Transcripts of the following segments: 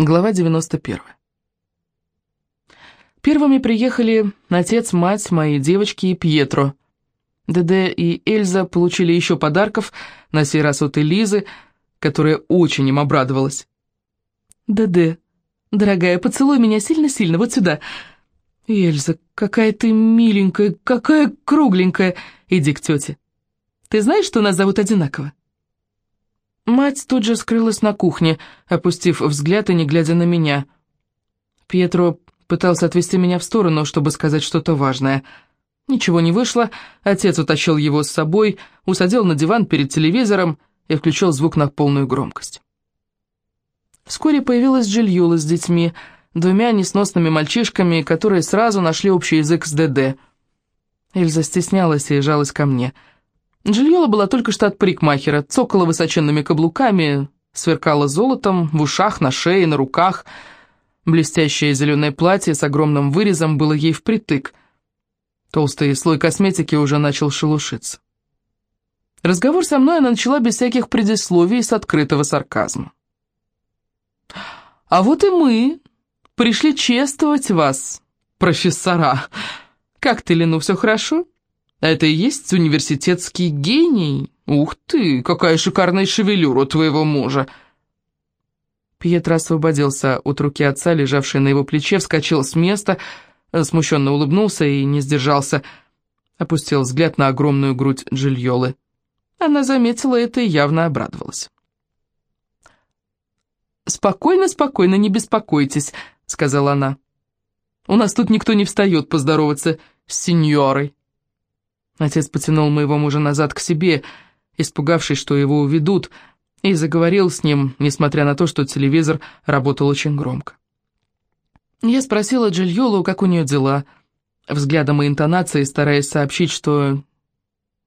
Глава 91. Первыми приехали отец, мать, мои девочки и Пьетро. Деде и Эльза получили еще подарков, на сей раз от Элизы, которая очень им обрадовалась. «Деде, дорогая, поцелуй меня сильно-сильно, вот сюда». «Эльза, какая ты миленькая, какая кругленькая. Иди к тете. Ты знаешь, что нас зовут одинаково?» Мать тут же скрылась на кухне, опустив взгляд и не глядя на меня. Пьетро пытался отвести меня в сторону, чтобы сказать что-то важное. Ничего не вышло, отец утащил его с собой, усадил на диван перед телевизором и включил звук на полную громкость. Вскоре появилась Джильюла с детьми, двумя несносными мальчишками, которые сразу нашли общий язык с ДД. Эльза стеснялась и жалась ко мне — Джильола была только что от парикмахера, цокала высоченными каблуками, сверкала золотом в ушах, на шее, на руках. Блестящее зеленое платье с огромным вырезом было ей впритык. Толстый слой косметики уже начал шелушиться. Разговор со мной она начала без всяких предисловий с открытого сарказма. «А вот и мы пришли чествовать вас, профессора. Как ты, Лену, все хорошо?» Это и есть университетский гений? Ух ты, какая шикарная шевелюра твоего мужа!» Пьетро освободился от руки отца, лежавшей на его плече, вскочил с места, смущенно улыбнулся и не сдержался, опустил взгляд на огромную грудь Джильолы. Она заметила это и явно обрадовалась. «Спокойно, спокойно, не беспокойтесь», — сказала она. «У нас тут никто не встает поздороваться с сеньорой». Отец потянул моего мужа назад к себе, испугавшись, что его уведут, и заговорил с ним, несмотря на то, что телевизор работал очень громко. Я спросила Джильолу, как у нее дела, взглядом и интонацией стараясь сообщить, что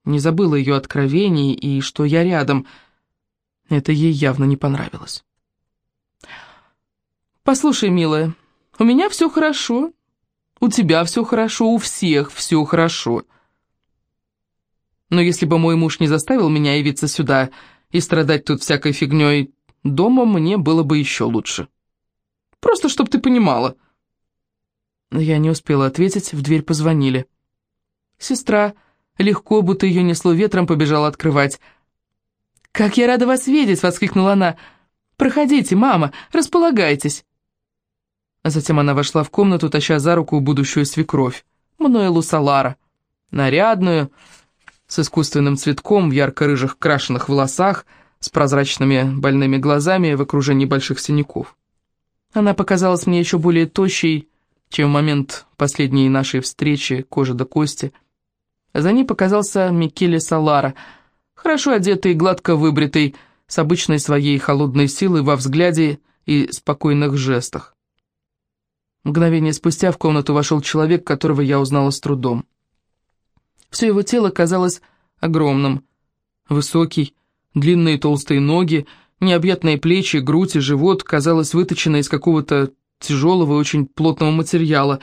не забыла ее откровений и что я рядом. Это ей явно не понравилось. «Послушай, милая, у меня все хорошо, у тебя все хорошо, у всех все хорошо». Но если бы мой муж не заставил меня явиться сюда и страдать тут всякой фигней, дома мне было бы еще лучше. Просто чтоб ты понимала. Я не успела ответить, в дверь позвонили. Сестра, легко, будто ее несло ветром, побежала открывать. «Как я рада вас видеть!» — воскликнула она. «Проходите, мама, располагайтесь!» А затем она вошла в комнату, таща за руку будущую свекровь, Мануэлу Салара, нарядную, с искусственным цветком в ярко-рыжих крашеных волосах, с прозрачными больными глазами в окружении больших синяков. Она показалась мне еще более тощей, чем в момент последней нашей встречи кожи до кости. За ней показался Микеле Салара, хорошо одетый, гладко выбритый, с обычной своей холодной силой во взгляде и спокойных жестах. Мгновение спустя в комнату вошел человек, которого я узнала с трудом. Все его тело казалось огромным. Высокий, длинные толстые ноги, необъятные плечи, грудь и живот, казалось, выточены из какого-то тяжелого и очень плотного материала.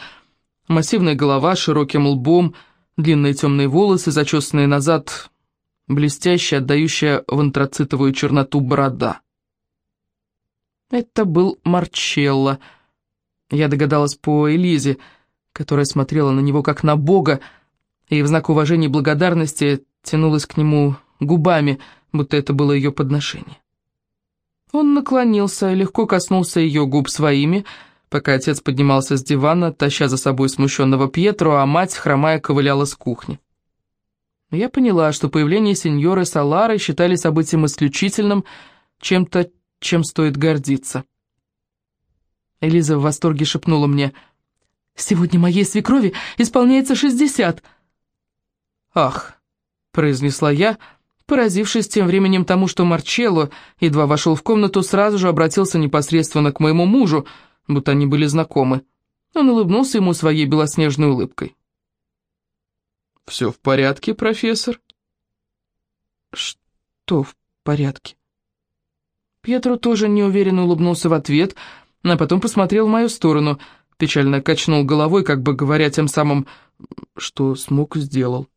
Массивная голова с широким лбом, длинные темные волосы, зачесанные назад, блестящая, отдающая в антрацитовую черноту борода. Это был Марчелло. Я догадалась по Элизе, которая смотрела на него как на бога, и в знак уважения и благодарности тянулась к нему губами, будто это было ее подношение. Он наклонился и легко коснулся ее губ своими, пока отец поднимался с дивана, таща за собой смущенного Пьетро, а мать, хромая, ковыляла с кухни. Я поняла, что появление сеньоры Салары считали событием исключительным, чем-то, чем стоит гордиться. Элиза в восторге шепнула мне, «Сегодня моей свекрови исполняется шестьдесят!» «Ах!» — произнесла я, поразившись тем временем тому, что Марчелло, едва вошел в комнату, сразу же обратился непосредственно к моему мужу, будто они были знакомы. Он улыбнулся ему своей белоснежной улыбкой. «Все в порядке, профессор?» «Что в порядке?» Пьетро тоже неуверенно улыбнулся в ответ, а потом посмотрел в мою сторону, печально качнул головой, как бы говоря тем самым, что смог, сделал.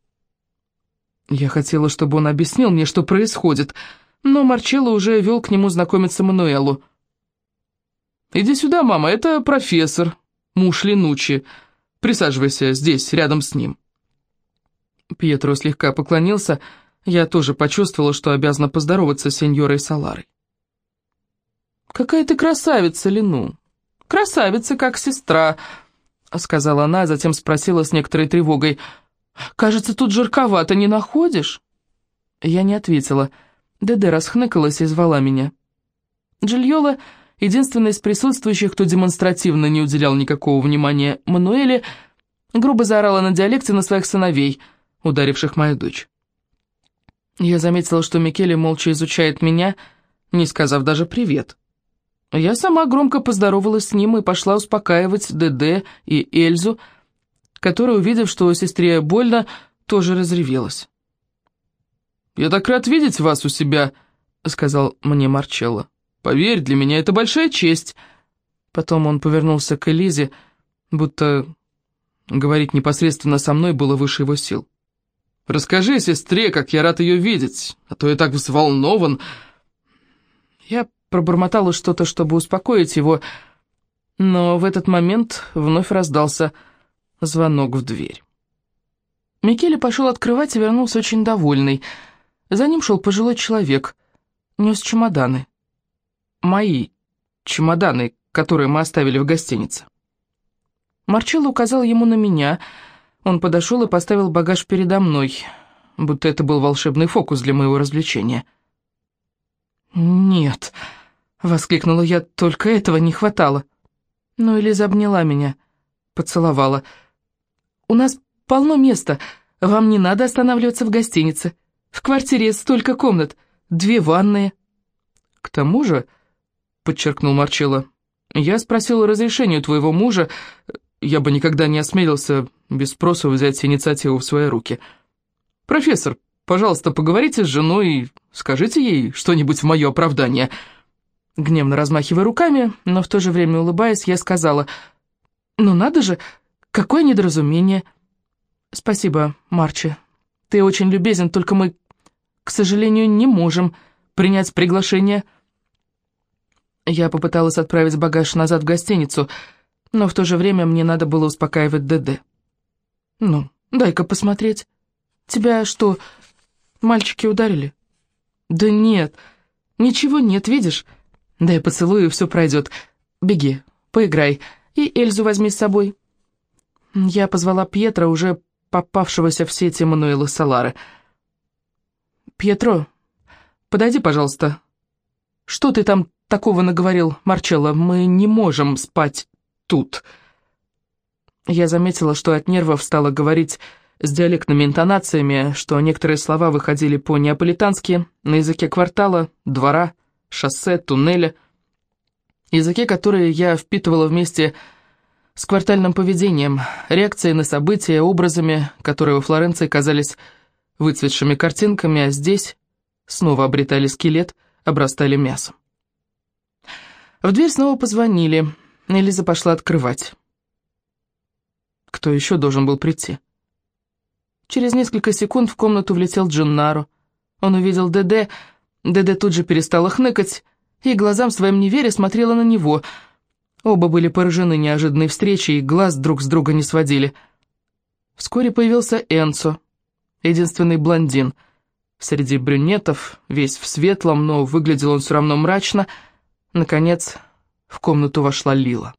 Я хотела, чтобы он объяснил мне, что происходит, но Марчелло уже вел к нему знакомиться Мануэлу. «Иди сюда, мама, это профессор, муж Ленучи. Присаживайся здесь, рядом с ним». Пьетро слегка поклонился. Я тоже почувствовала, что обязана поздороваться с сеньорой Саларой. «Какая ты красавица, Лену! Красавица, как сестра!» — сказала она, а затем спросила с некоторой тревогой. «Кажется, тут жарковато, не находишь?» Я не ответила. Деде расхныкалась и звала меня. Джильола, единственный из присутствующих, кто демонстративно не уделял никакого внимания Мануэле, грубо заорала на диалекте на своих сыновей, ударивших мою дочь. Я заметила, что Микеле молча изучает меня, не сказав даже «привет». Я сама громко поздоровалась с ним и пошла успокаивать ДД и Эльзу, которая, увидев, что сестре больно, тоже разревелась. «Я так рад видеть вас у себя», — сказал мне Марчелло. «Поверь, для меня это большая честь». Потом он повернулся к Элизе, будто говорить непосредственно со мной было выше его сил. «Расскажи сестре, как я рад ее видеть, а то я так взволнован». Я пробормотала что-то, чтобы успокоить его, но в этот момент вновь раздался звонок в дверь. Микеле пошел открывать и вернулся очень довольный. За ним шел пожилой человек, нес чемоданы. Мои чемоданы, которые мы оставили в гостинице. Марчелло указал ему на меня. Он подошел и поставил багаж передо мной, будто это был волшебный фокус для моего развлечения. «Нет», Воскликнула я, только этого не хватало. Но Элиза обняла меня, поцеловала. «У нас полно места, вам не надо останавливаться в гостинице. В квартире столько комнат, две ванные». «К тому же», — подчеркнул Марчелло, — «я спросил разрешения у твоего мужа, я бы никогда не осмелился без спроса взять инициативу в свои руки. Профессор, пожалуйста, поговорите с женой и скажите ей что-нибудь в мое оправдание». Гневно размахивая руками, но в то же время улыбаясь, я сказала, «Ну надо же, какое недоразумение!» «Спасибо, Марчи, ты очень любезен, только мы, к сожалению, не можем принять приглашение». Я попыталась отправить багаж назад в гостиницу, но в то же время мне надо было успокаивать ДД. «Ну, дай-ка посмотреть. Тебя что, мальчики ударили?» «Да нет, ничего нет, видишь?» Да я поцелую, и все пройдет. Беги, поиграй, и Эльзу возьми с собой. Я позвала Пьетро, уже попавшегося в сети Мануэла Салары. «Пьетро, подойди, пожалуйста. Что ты там такого наговорил, Марчелло? Мы не можем спать тут». Я заметила, что от нервов стала говорить с диалектными интонациями, что некоторые слова выходили по-неаполитански, на языке квартала, двора, шоссе, туннеля. Языки, которые я впитывала вместе с квартальным поведением, реакцией на события, образами, которые во Флоренции казались выцветшими картинками, а здесь снова обретали скелет, обрастали мясом. В дверь снова позвонили. Элиза пошла открывать. Кто еще должен был прийти? Через несколько секунд в комнату влетел Джиннаро. Он увидел ДД, Деде тут же перестала хныкать и глазам своим не веря смотрела на него. Оба были поражены неожиданной встречей и глаз друг с друга не сводили. Вскоре появился Энцо, единственный блондин. Среди брюнетов, весь в светлом, но выглядел он все равно мрачно. Наконец, в комнату вошла Лила.